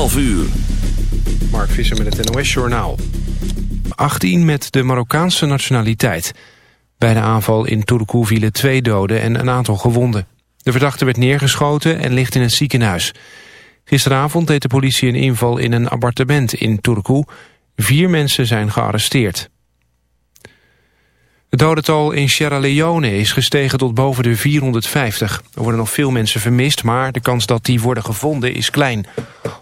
12 uur. Mark Visser met het NOS-journaal. 18 met de Marokkaanse nationaliteit. Bij de aanval in Turku vielen twee doden en een aantal gewonden. De verdachte werd neergeschoten en ligt in het ziekenhuis. Gisteravond deed de politie een inval in een appartement in Turku. Vier mensen zijn gearresteerd. Het dodental in Sierra Leone is gestegen tot boven de 450. Er worden nog veel mensen vermist, maar de kans dat die worden gevonden is klein.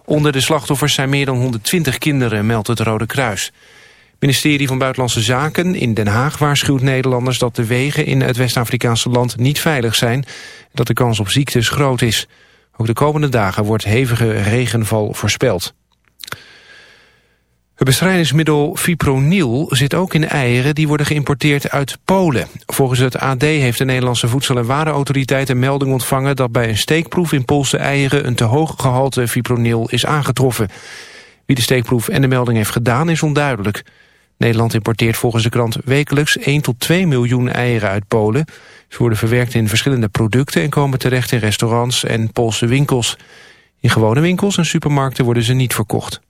Onder de slachtoffers zijn meer dan 120 kinderen, meldt het Rode Kruis. Het ministerie van Buitenlandse Zaken in Den Haag waarschuwt Nederlanders dat de wegen in het West-Afrikaanse land niet veilig zijn dat de kans op ziektes groot is. Ook de komende dagen wordt hevige regenval voorspeld. Het bestrijdingsmiddel fipronil zit ook in eieren die worden geïmporteerd uit Polen. Volgens het AD heeft de Nederlandse Voedsel- en Warenautoriteit een melding ontvangen dat bij een steekproef in Poolse eieren een te hoog gehalte fipronil is aangetroffen. Wie de steekproef en de melding heeft gedaan is onduidelijk. Nederland importeert volgens de krant wekelijks 1 tot 2 miljoen eieren uit Polen. Ze worden verwerkt in verschillende producten en komen terecht in restaurants en Poolse winkels. In gewone winkels en supermarkten worden ze niet verkocht.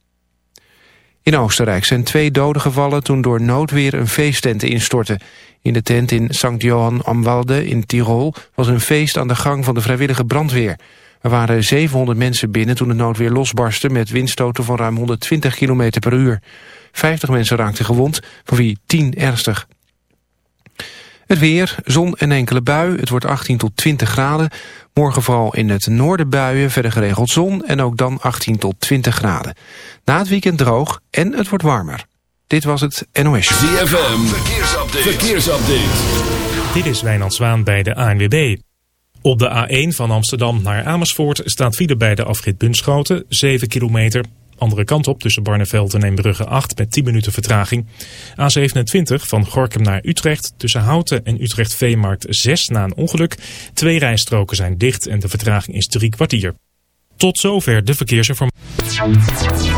In Oostenrijk zijn twee doden gevallen toen door noodweer een feesttent instortte. In de tent in St. Johan am Walde in Tirol was een feest aan de gang van de vrijwillige brandweer. Er waren 700 mensen binnen toen het noodweer losbarstte met windstoten van ruim 120 km per uur. 50 mensen raakten gewond, van wie 10 ernstig. Het weer, zon en enkele bui. Het wordt 18 tot 20 graden. Morgen vooral in het noorden buien, verder geregeld zon... en ook dan 18 tot 20 graden. Na het weekend droog en het wordt warmer. Dit was het NOS. ZFM, verkeersupdate. verkeersupdate. Dit is Wijnand Zwaan bij de ANWB. Op de A1 van Amsterdam naar Amersfoort staat file bij de afrit Bunschoten, 7 kilometer. Andere kant op tussen Barneveld en Eembrugge 8 met 10 minuten vertraging. A27 van Gorkum naar Utrecht tussen Houten en Utrecht Veemarkt 6 na een ongeluk. Twee rijstroken zijn dicht en de vertraging is drie kwartier. Tot zover de verkeersinformatie.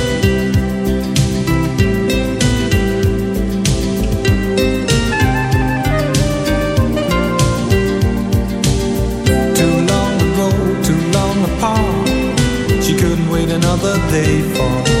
Another day for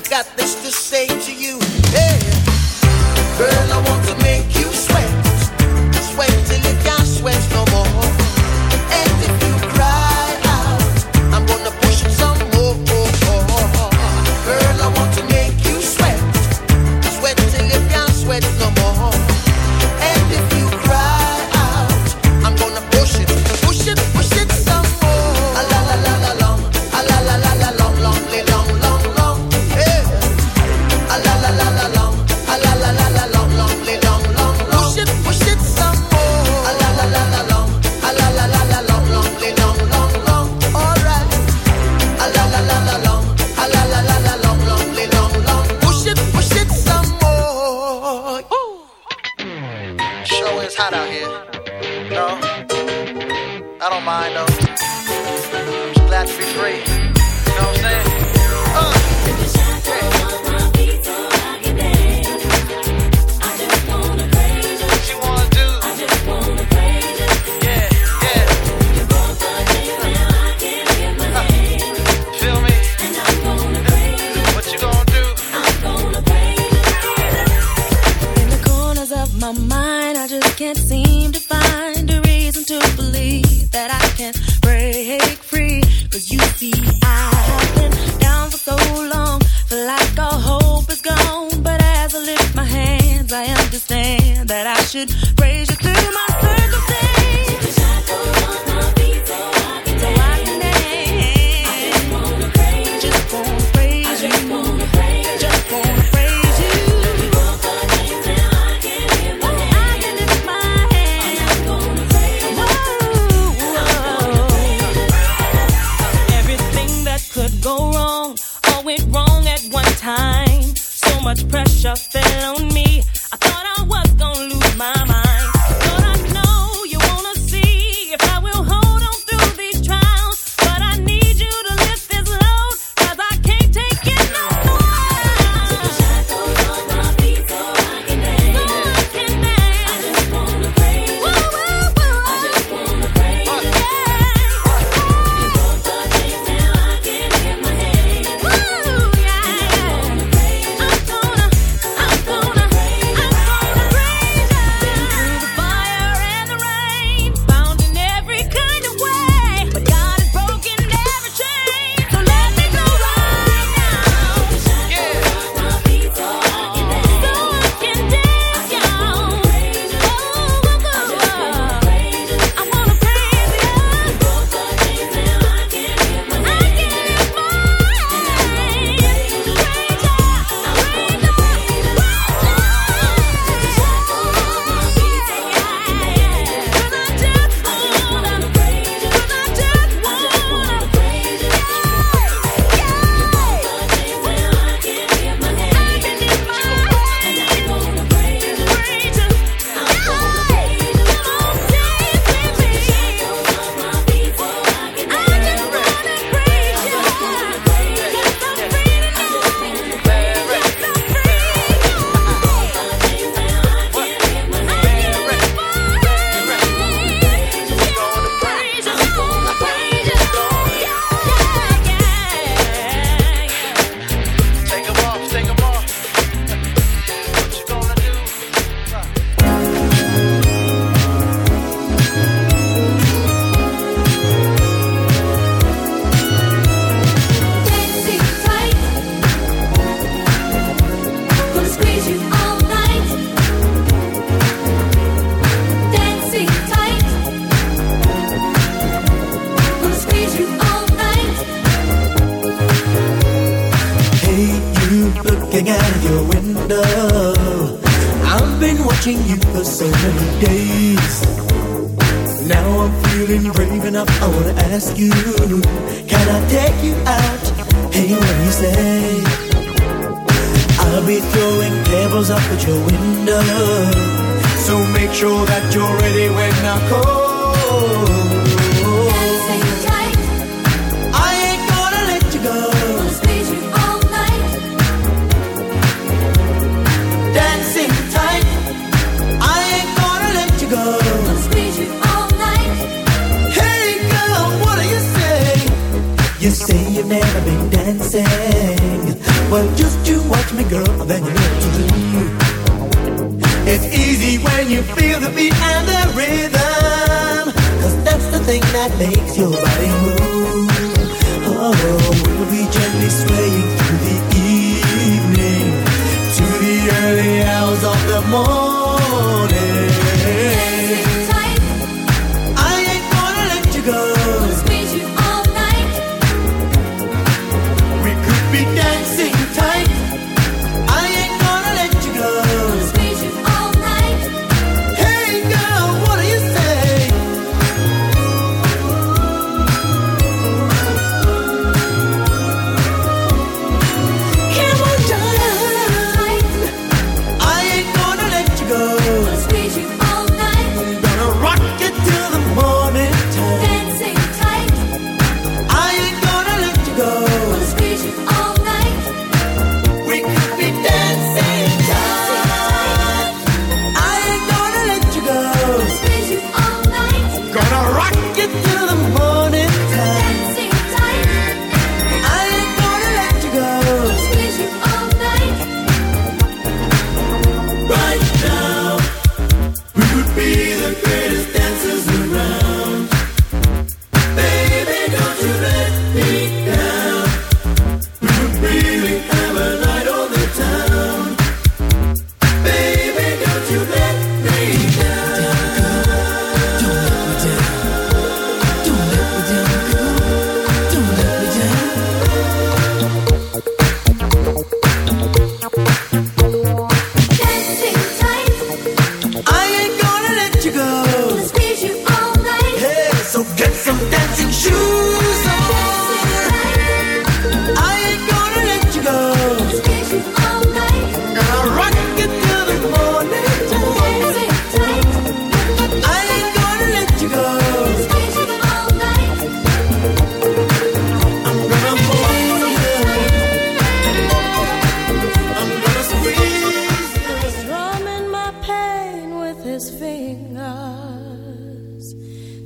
I've got this to say to you. his fingers,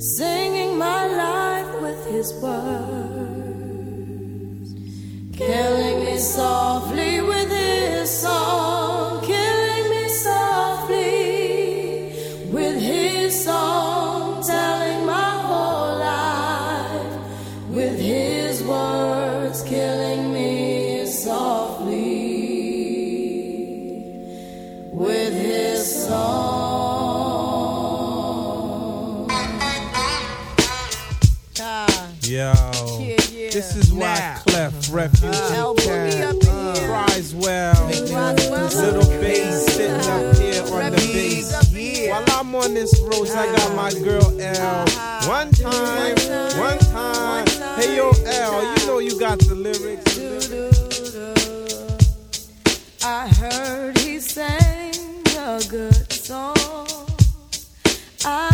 singing my life with his words, killing me softly. refuge uh, camp. Uh, little bass sitting up here on the bass. While I'm on this road, I got my girl L. Uh-huh. One time, one time. Hey yo L, you know you got the lyrics. I heard he sang a good song. I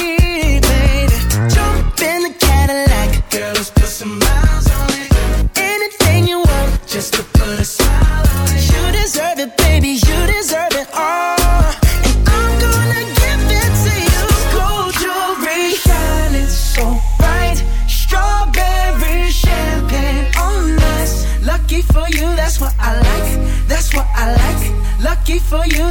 for you.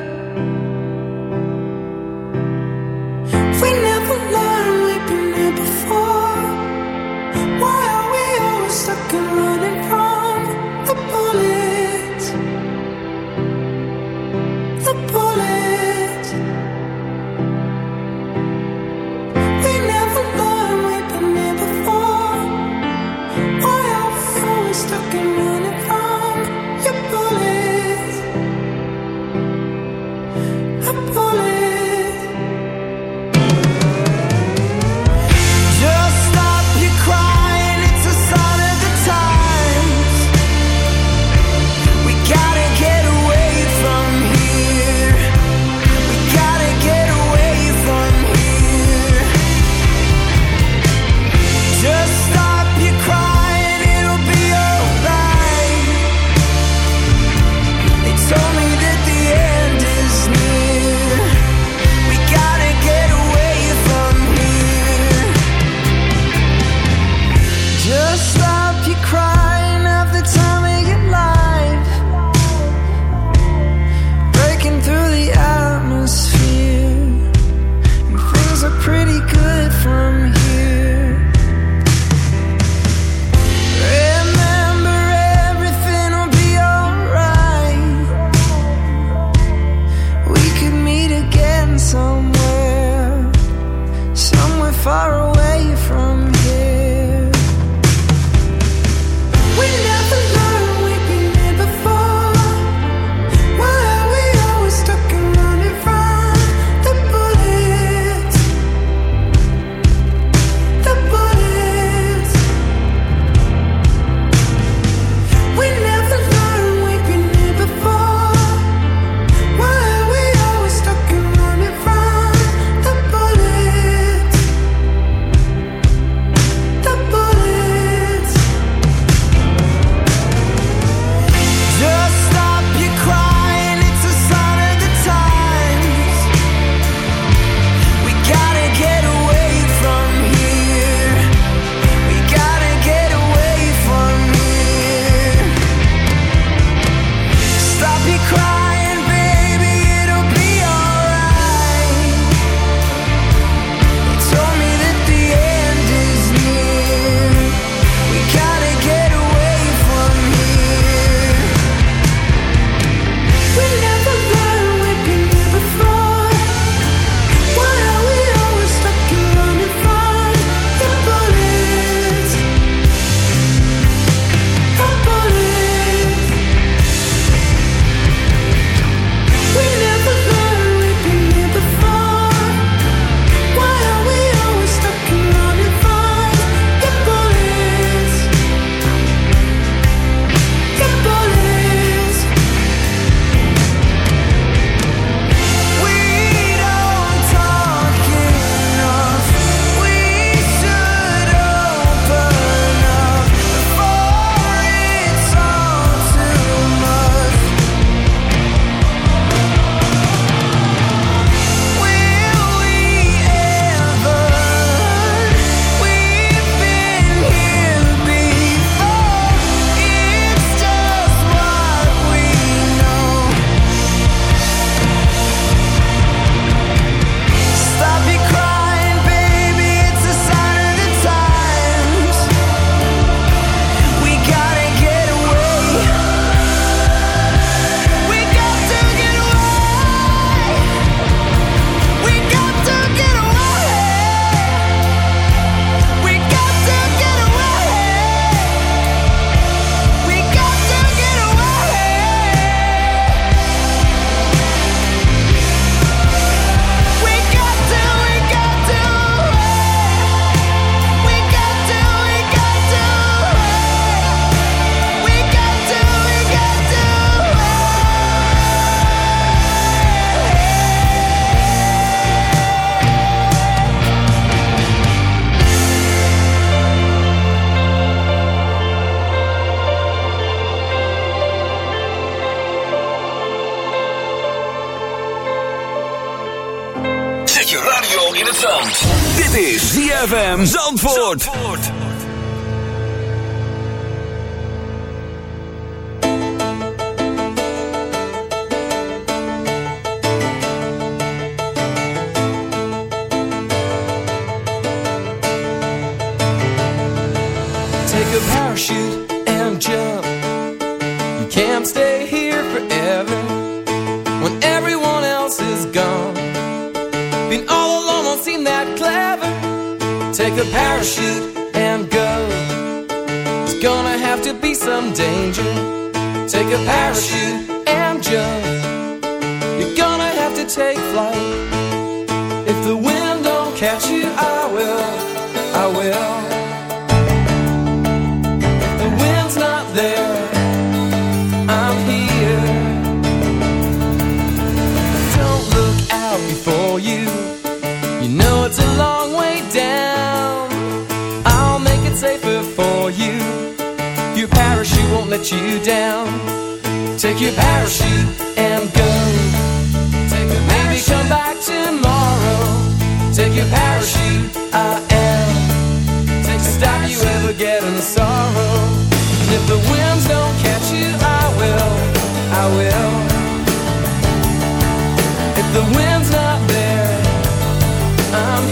Zandvoort. Zandvoort.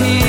here.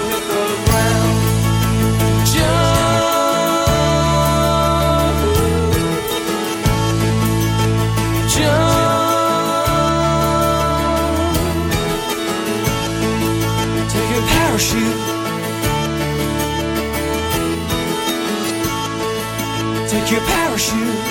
your parachute.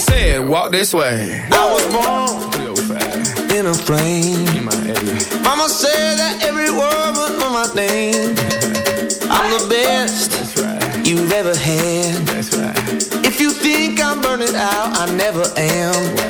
And she turned around and said, walk this way. I was born in a plane. Mama said that every word was on my name. I'm the best right. you've ever had. Right. If you think I'm burning out, I never am.